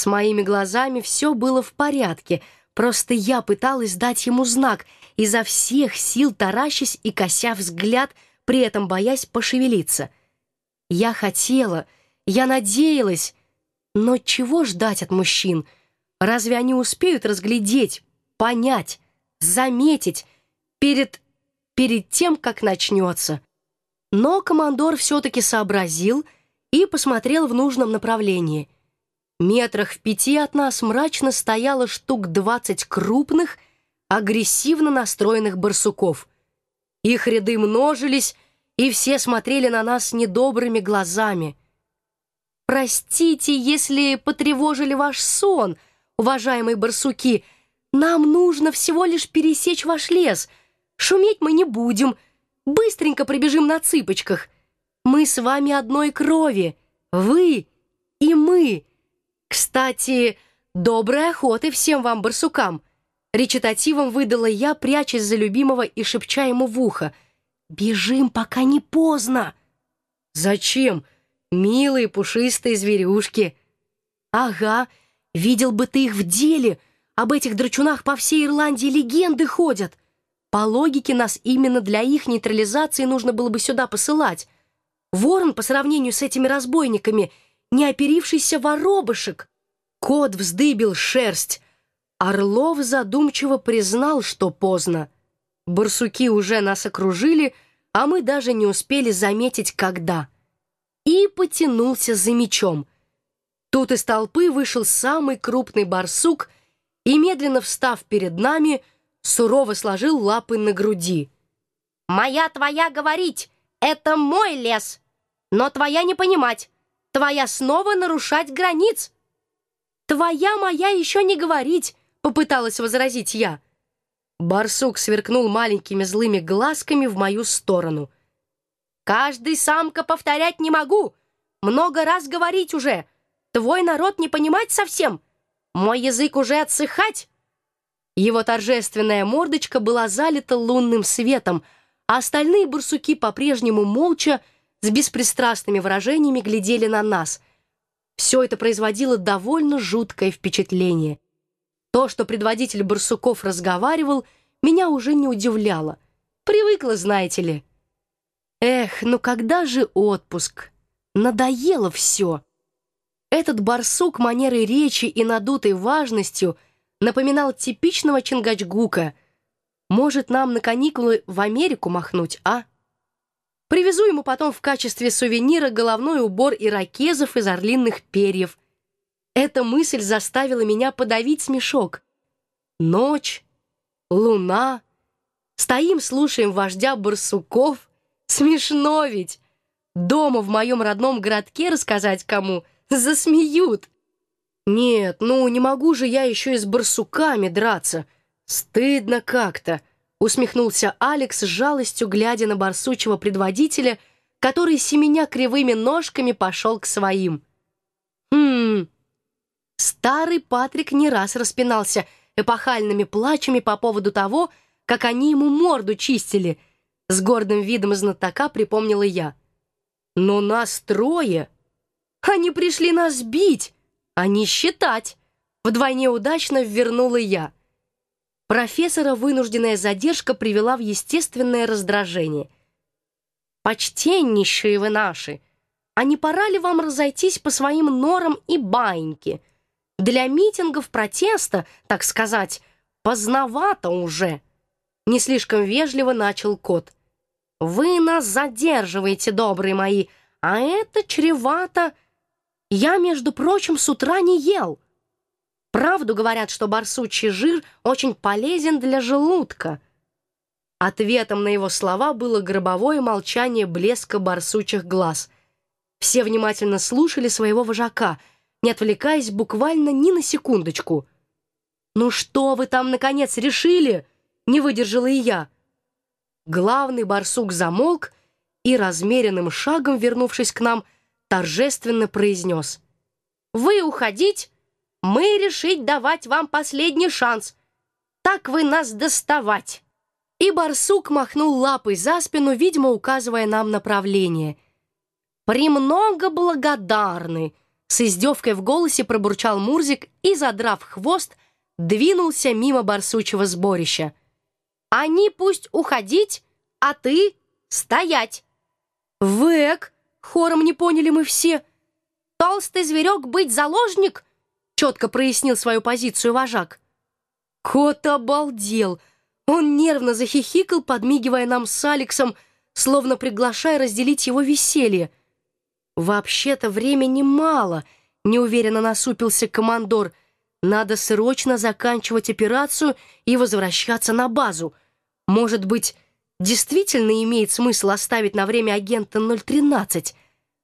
С моими глазами все было в порядке, просто я пыталась дать ему знак, изо всех сил таращась и кося взгляд, при этом боясь пошевелиться. Я хотела, я надеялась, но чего ждать от мужчин? Разве они успеют разглядеть, понять, заметить перед... перед тем, как начнется? Но командор все-таки сообразил и посмотрел в нужном направлении. Метрах в пяти от нас мрачно стояло штук двадцать крупных, агрессивно настроенных барсуков. Их ряды множились, и все смотрели на нас недобрыми глазами. «Простите, если потревожили ваш сон, уважаемые барсуки. Нам нужно всего лишь пересечь ваш лес. Шуметь мы не будем», Быстренько прибежим на цыпочках. Мы с вами одной крови. Вы и мы. Кстати, доброй охоты всем вам, барсукам. Речитативом выдала я, прячась за любимого и шепча ему в ухо. «Бежим, пока не поздно!» «Зачем? Милые пушистые зверюшки!» «Ага, видел бы ты их в деле! Об этих драчунах по всей Ирландии легенды ходят!» По логике, нас именно для их нейтрализации нужно было бы сюда посылать. Ворон, по сравнению с этими разбойниками, не оперившийся воробышек. Кот вздыбил шерсть. Орлов задумчиво признал, что поздно. Барсуки уже нас окружили, а мы даже не успели заметить, когда. И потянулся за мечом. Тут из толпы вышел самый крупный барсук и, медленно встав перед нами, сурово сложил лапы на груди. «Моя твоя говорить, это мой лес, но твоя не понимать, твоя снова нарушать границ». «Твоя моя еще не говорить», — попыталась возразить я. Барсук сверкнул маленькими злыми глазками в мою сторону. «Каждый самка повторять не могу. Много раз говорить уже. Твой народ не понимать совсем. Мой язык уже отсыхать. Его торжественная мордочка была залита лунным светом, а остальные бурсуки по-прежнему молча, с беспристрастными выражениями глядели на нас. Все это производило довольно жуткое впечатление. То, что предводитель барсуков разговаривал, меня уже не удивляло. Привыкла, знаете ли. Эх, ну когда же отпуск? Надоело все. Этот барсук манерой речи и надутой важностью — напоминал типичного Чингачгука. Может, нам на каникулы в Америку махнуть, а? Привезу ему потом в качестве сувенира головной убор иракезов из орлиных перьев. Эта мысль заставила меня подавить смешок. Ночь, луна, стоим, слушаем вождя барсуков. Смешно ведь! Дома в моем родном городке рассказать кому засмеют. «Нет, ну не могу же я еще и с барсуками драться. Стыдно как-то», — усмехнулся Алекс с жалостью, глядя на барсучего предводителя, который, семеня кривыми ножками, пошел к своим. «Хм...» Старый Патрик не раз распинался эпохальными плачами по поводу того, как они ему морду чистили. С гордым видом знатока припомнила я. «Но нас трое! Они пришли нас бить!» а не считать!» Вдвойне удачно ввернула я. Профессора вынужденная задержка привела в естественное раздражение. «Почтеннейшие вы наши! А не пора ли вам разойтись по своим норам и баиньке? Для митингов протеста, так сказать, поздновато уже!» Не слишком вежливо начал кот. «Вы нас задерживаете, добрые мои, а это чревато...» Я, между прочим, с утра не ел. Правду говорят, что барсучий жир очень полезен для желудка. Ответом на его слова было гробовое молчание блеска барсучих глаз. Все внимательно слушали своего вожака, не отвлекаясь буквально ни на секундочку. «Ну что вы там, наконец, решили?» — не выдержала и я. Главный барсук замолк и, размеренным шагом вернувшись к нам, — торжественно произнес. «Вы уходить? Мы решить давать вам последний шанс. Так вы нас доставать!» И барсук махнул лапой за спину, видимо, указывая нам направление. «Премного благодарны!» С издевкой в голосе пробурчал Мурзик и, задрав хвост, двинулся мимо барсучего сборища. «Они пусть уходить, а ты стоять!» «Вэк!» — хором не поняли мы все. «Толстый зверек быть заложник?» — четко прояснил свою позицию вожак. Кот обалдел. Он нервно захихикал, подмигивая нам с Алексом, словно приглашая разделить его веселье. «Вообще-то времени мало», — неуверенно насупился командор. «Надо срочно заканчивать операцию и возвращаться на базу. Может быть, действительно имеет смысл оставить на время агента 013?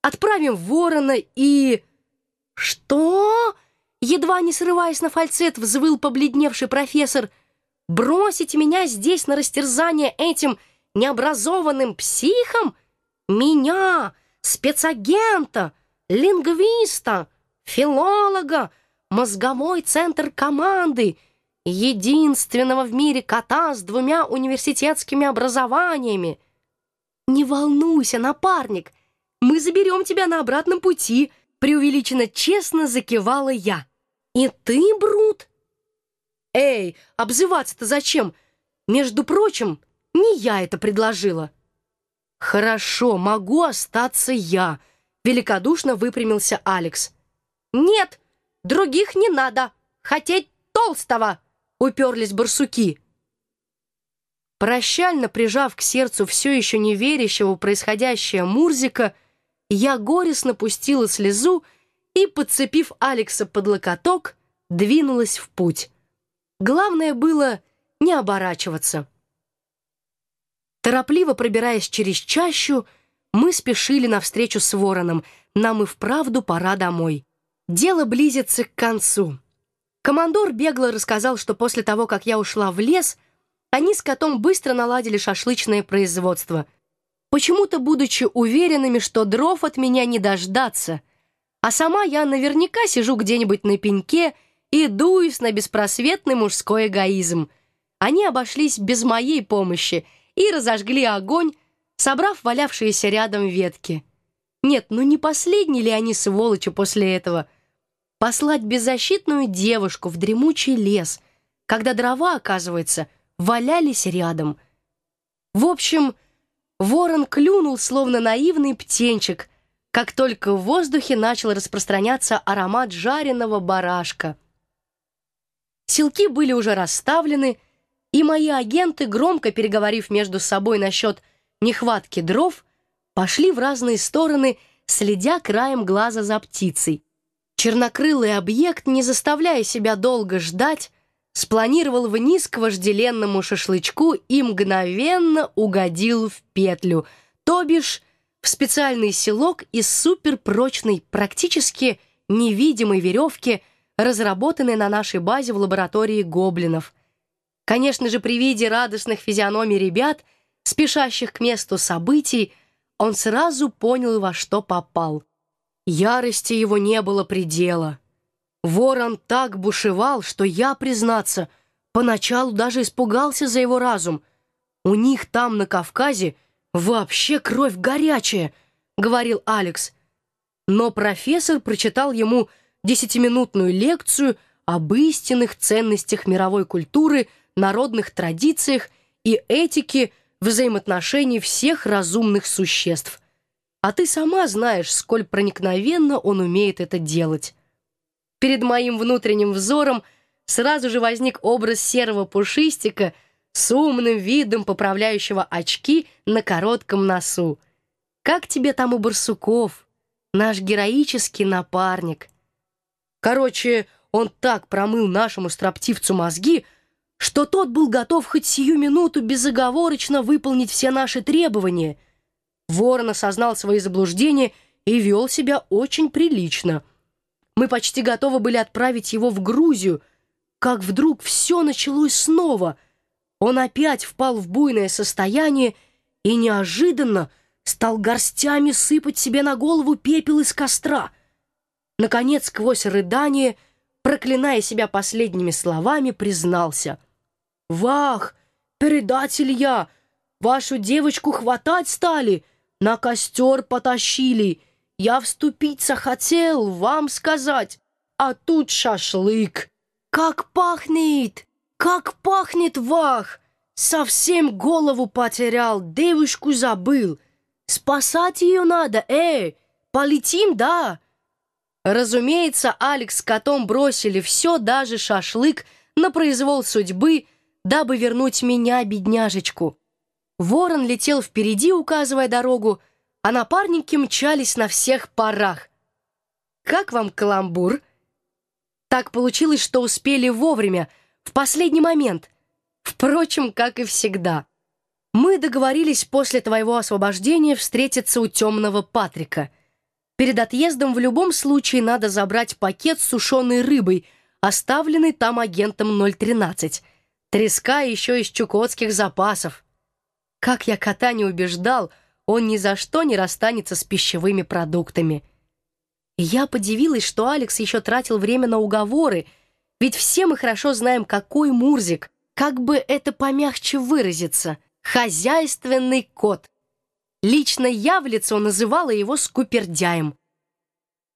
Отправим Ворона и...» «Что?» Едва не срываясь на фальцет, взвыл побледневший профессор. «Бросить меня здесь на растерзание этим необразованным психом? Меня, спецагента, лингвиста, филолога, мозговой центр команды, единственного в мире кота с двумя университетскими образованиями. Не волнуйся, напарник, мы заберем тебя на обратном пути, преувеличенно честно закивала я. И ты, Брут? Эй, обзываться-то зачем? Между прочим, не я это предложила. Хорошо, могу остаться я, великодушно выпрямился Алекс. Нет, других не надо. Хотеть толстого, уперлись барсуки. Прощально прижав к сердцу все еще не верящего происходящее Мурзика, я горестно пустила слезу и, подцепив Алекса под локоток, двинулась в путь. Главное было не оборачиваться. Торопливо пробираясь через чащу, мы спешили навстречу с вороном. Нам и вправду пора домой. Дело близится к концу. Командор бегло рассказал, что после того, как я ушла в лес, они с котом быстро наладили шашлычное производство. Почему-то будучи уверенными, что дров от меня не дождаться, а сама я наверняка сижу где-нибудь на пеньке и дуюсь на беспросветный мужской эгоизм. Они обошлись без моей помощи и разожгли огонь, собрав валявшиеся рядом ветки. Нет, ну не последние ли они сволочи после этого? Послать беззащитную девушку в дремучий лес, когда дрова, оказывается, валялись рядом. В общем, ворон клюнул, словно наивный птенчик — как только в воздухе начал распространяться аромат жареного барашка. Силки были уже расставлены, и мои агенты, громко переговорив между собой насчет нехватки дров, пошли в разные стороны, следя краем глаза за птицей. Чернокрылый объект, не заставляя себя долго ждать, спланировал вниз к вожделенному шашлычку и мгновенно угодил в петлю, то бишь в специальный селок из суперпрочной, практически невидимой веревки, разработанной на нашей базе в лаборатории гоблинов. Конечно же, при виде радостных физиономий ребят, спешащих к месту событий, он сразу понял, во что попал. Ярости его не было предела. Ворон так бушевал, что я, признаться, поначалу даже испугался за его разум. У них там, на Кавказе, «Вообще кровь горячая», — говорил Алекс. Но профессор прочитал ему десятиминутную лекцию об истинных ценностях мировой культуры, народных традициях и этике взаимоотношений всех разумных существ. А ты сама знаешь, сколь проникновенно он умеет это делать. Перед моим внутренним взором сразу же возник образ серого пушистика — с умным видом поправляющего очки на коротком носу. «Как тебе там у барсуков? Наш героический напарник». Короче, он так промыл нашему строптивцу мозги, что тот был готов хоть сию минуту безоговорочно выполнить все наши требования. Ворон осознал свои заблуждения и вел себя очень прилично. Мы почти готовы были отправить его в Грузию, как вдруг все началось снова — он опять впал в буйное состояние и неожиданно стал горстями сыпать себе на голову пепел из костра. Наконец, сквозь рыдание, проклиная себя последними словами, признался. «Вах, предатель я! Вашу девочку хватать стали, на костер потащили, Я вступиться хотел, вам сказать, а тут шашлык. Как пахнет! Как пахнет вах! Совсем голову потерял, девушку забыл. Спасать ее надо, эй! Полетим, да?» Разумеется, Алекс с котом бросили все, даже шашлык, на произвол судьбы, дабы вернуть меня, бедняжечку. Ворон летел впереди, указывая дорогу, а напарники мчались на всех парах. «Как вам каламбур?» Так получилось, что успели вовремя, в последний момент. Впрочем, как и всегда. Мы договорились после твоего освобождения встретиться у темного Патрика — Перед отъездом в любом случае надо забрать пакет с сушеной рыбой, оставленный там агентом 013. Треска еще из чукотских запасов. Как я кота не убеждал, он ни за что не расстанется с пищевыми продуктами. Я подивилась, что Алекс еще тратил время на уговоры, ведь все мы хорошо знаем, какой Мурзик, как бы это помягче выразиться, хозяйственный кот — Лично я в лицо называла его скупердяем.